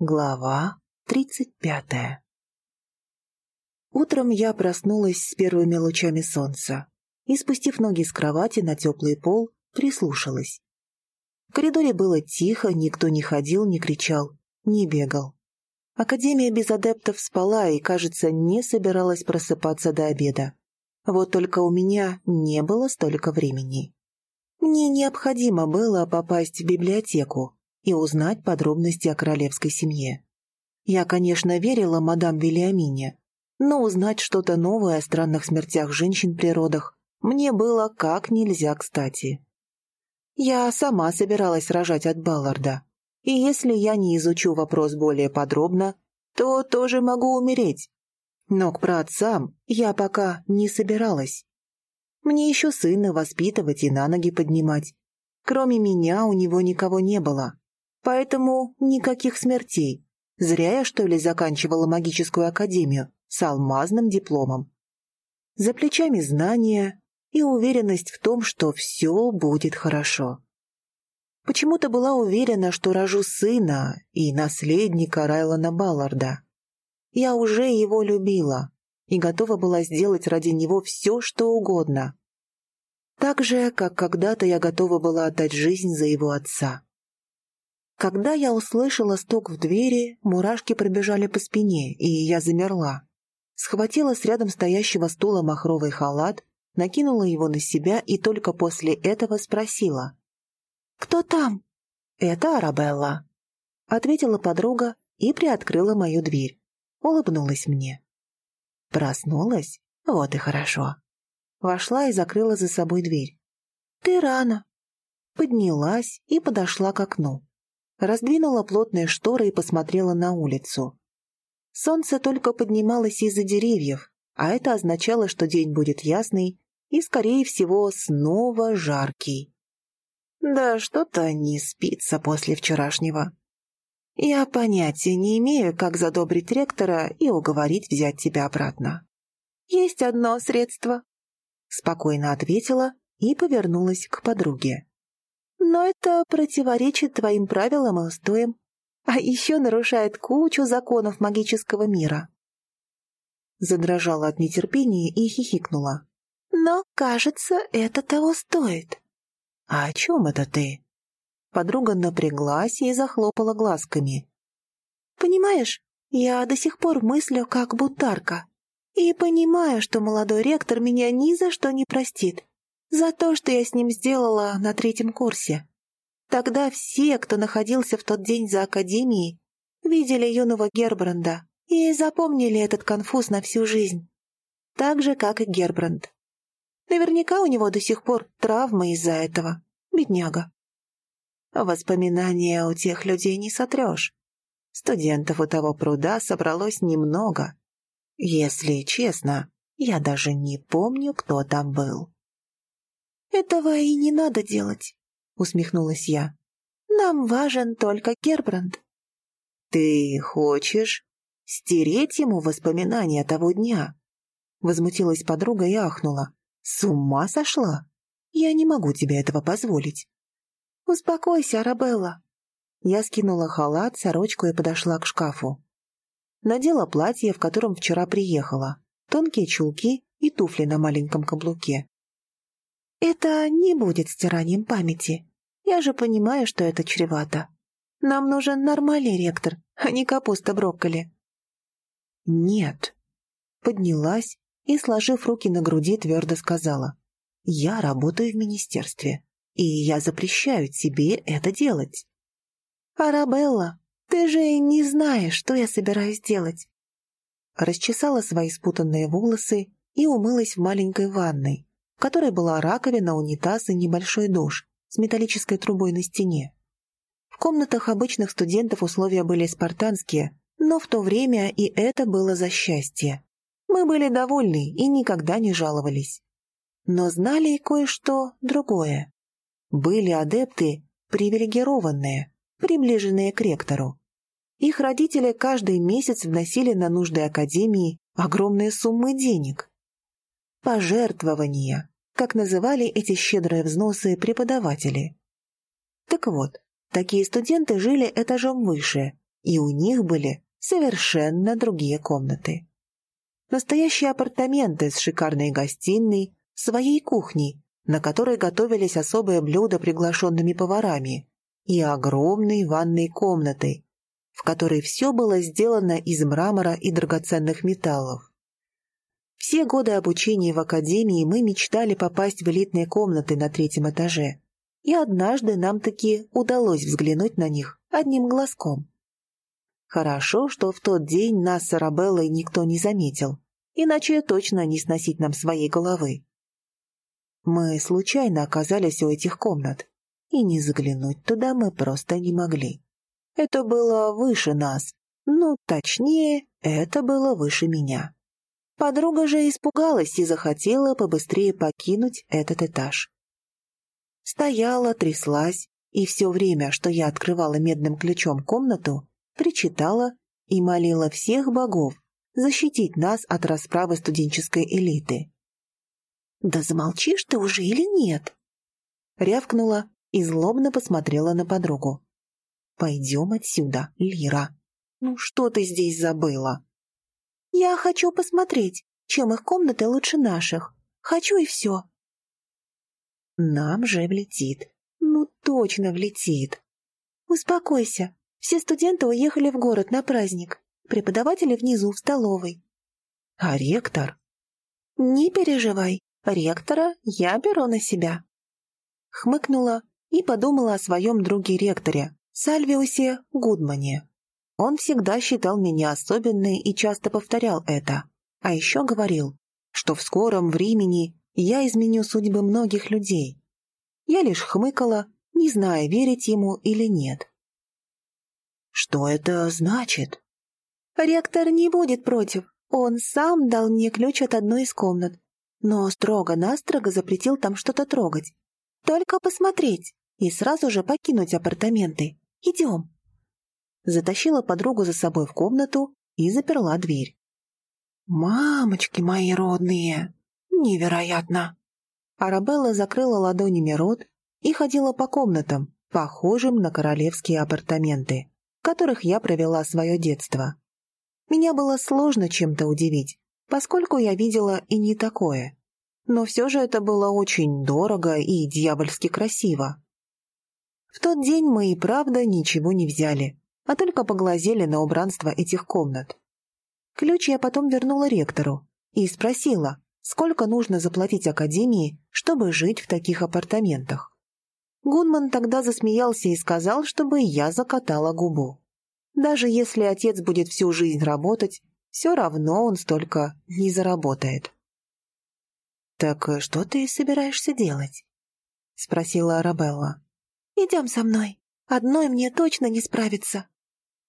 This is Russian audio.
Глава тридцать пятая Утром я проснулась с первыми лучами солнца и, спустив ноги с кровати на теплый пол, прислушалась. В коридоре было тихо, никто не ходил, не кричал, не бегал. Академия без адептов спала и, кажется, не собиралась просыпаться до обеда. Вот только у меня не было столько времени. Мне необходимо было попасть в библиотеку и узнать подробности о королевской семье. Я, конечно, верила мадам Вильямине, но узнать что-то новое о странных смертях женщин при родах мне было как нельзя кстати. Я сама собиралась рожать от Балларда, и если я не изучу вопрос более подробно, то тоже могу умереть. Но к праотцам я пока не собиралась. Мне еще сына воспитывать и на ноги поднимать. Кроме меня у него никого не было. Поэтому никаких смертей. Зря я, что ли, заканчивала магическую академию с алмазным дипломом. За плечами знания и уверенность в том, что все будет хорошо. Почему-то была уверена, что рожу сына и наследника Райлана Балларда. Я уже его любила и готова была сделать ради него все, что угодно. Так же, как когда-то я готова была отдать жизнь за его отца. Когда я услышала стук в двери, мурашки пробежали по спине, и я замерла. Схватила с рядом стоящего стула махровый халат, накинула его на себя и только после этого спросила. «Кто там?» «Это Арабелла», — ответила подруга и приоткрыла мою дверь. Улыбнулась мне. Проснулась? Вот и хорошо. Вошла и закрыла за собой дверь. «Ты рано». Поднялась и подошла к окну раздвинула плотные шторы и посмотрела на улицу. Солнце только поднималось из-за деревьев, а это означало, что день будет ясный и, скорее всего, снова жаркий. Да что-то не спится после вчерашнего. Я понятия не имею, как задобрить ректора и уговорить взять тебя обратно. Есть одно средство, спокойно ответила и повернулась к подруге. Но это противоречит твоим правилам и устоям, а еще нарушает кучу законов магического мира. Задрожала от нетерпения и хихикнула. Но, кажется, это того стоит. А о чем это ты? Подруга напряглась и захлопала глазками. Понимаешь, я до сих пор мыслю как бутарка. И понимаю, что молодой ректор меня ни за что не простит. За то, что я с ним сделала на третьем курсе. Тогда все, кто находился в тот день за академией, видели юного Гербранда и запомнили этот конфуз на всю жизнь. Так же, как и Гербранд. Наверняка у него до сих пор травмы из-за этого. Бедняга. Воспоминания у тех людей не сотрешь. Студентов у того пруда собралось немного. Если честно, я даже не помню, кто там был. «Этого и не надо делать», — усмехнулась я. «Нам важен только Гербранд». «Ты хочешь стереть ему воспоминания того дня?» Возмутилась подруга и ахнула. «С ума сошла? Я не могу тебе этого позволить». «Успокойся, Арабелла». Я скинула халат, сорочку и подошла к шкафу. Надела платье, в котором вчера приехала, тонкие чулки и туфли на маленьком каблуке. Это не будет стиранием памяти. Я же понимаю, что это чревато. Нам нужен нормальный ректор, а не капуста брокколи. Нет. Поднялась и, сложив руки на груди, твердо сказала. Я работаю в министерстве, и я запрещаю тебе это делать. Арабелла, ты же не знаешь, что я собираюсь делать. Расчесала свои спутанные волосы и умылась в маленькой ванной, в которой была раковина, унитаз и небольшой душ с металлической трубой на стене. В комнатах обычных студентов условия были спартанские, но в то время и это было за счастье. Мы были довольны и никогда не жаловались. Но знали и кое-что другое. Были адепты привилегированные, приближенные к ректору. Их родители каждый месяц вносили на нужды Академии огромные суммы денег. Пожертвования, как называли эти щедрые взносы преподаватели. Так вот, такие студенты жили этажом выше и у них были совершенно другие комнаты. Настоящие апартаменты с шикарной гостиной, своей кухней, на которой готовились особые блюда приглашенными поварами, и огромной ванной комнатой, в которой все было сделано из мрамора и драгоценных металлов. Все годы обучения в академии мы мечтали попасть в элитные комнаты на третьем этаже, и однажды нам таки удалось взглянуть на них одним глазком. Хорошо, что в тот день нас с Арабеллой никто не заметил, иначе точно не сносить нам своей головы. Мы случайно оказались у этих комнат, и не заглянуть туда мы просто не могли. Это было выше нас, ну, точнее, это было выше меня. Подруга же испугалась и захотела побыстрее покинуть этот этаж. Стояла, тряслась, и все время, что я открывала медным ключом комнату, причитала и молила всех богов защитить нас от расправы студенческой элиты. «Да замолчишь ты уже или нет?» Рявкнула и злобно посмотрела на подругу. «Пойдем отсюда, Лира. Ну что ты здесь забыла?» «Я хочу посмотреть, чем их комнаты лучше наших. Хочу и все». «Нам же влетит. Ну точно влетит». «Успокойся. Все студенты уехали в город на праздник. Преподаватели внизу, в столовой». «А ректор?» «Не переживай. Ректора я беру на себя». Хмыкнула и подумала о своем друге-ректоре, Сальвиусе Гудмане. Он всегда считал меня особенной и часто повторял это. А еще говорил, что в скором времени я изменю судьбы многих людей. Я лишь хмыкала, не зная, верить ему или нет. «Что это значит?» «Ректор не будет против. Он сам дал мне ключ от одной из комнат, но строго-настрого запретил там что-то трогать. Только посмотреть и сразу же покинуть апартаменты. Идем!» Затащила подругу за собой в комнату и заперла дверь. «Мамочки мои родные! Невероятно!» Арабелла закрыла ладонями рот и ходила по комнатам, похожим на королевские апартаменты, в которых я провела свое детство. Меня было сложно чем-то удивить, поскольку я видела и не такое. Но все же это было очень дорого и дьявольски красиво. В тот день мы и правда ничего не взяли, а только поглазели на убранство этих комнат. Ключ я потом вернула ректору и спросила, сколько нужно заплатить академии, чтобы жить в таких апартаментах. Гунман тогда засмеялся и сказал, чтобы я закатала губу. Даже если отец будет всю жизнь работать, все равно он столько не заработает. «Так что ты собираешься делать?» — спросила Арабелла. «Идем со мной. Одной мне точно не справиться».